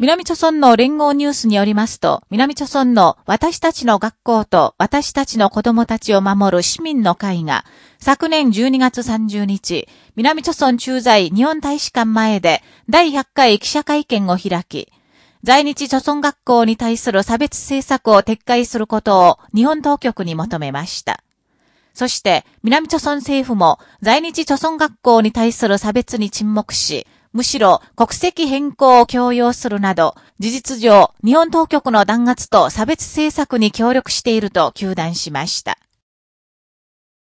南朝村の連合ニュースによりますと、南朝村の私たちの学校と私たちの子供たちを守る市民の会が、昨年12月30日、南朝村駐在日本大使館前で第100回記者会見を開き、在日朝村学校に対する差別政策を撤回することを日本当局に求めました。そして、南朝村政府も在日朝村学校に対する差別に沈黙し、むしろ国籍変更を強要するなど、事実上、日本当局の弾圧と差別政策に協力していると求断しました。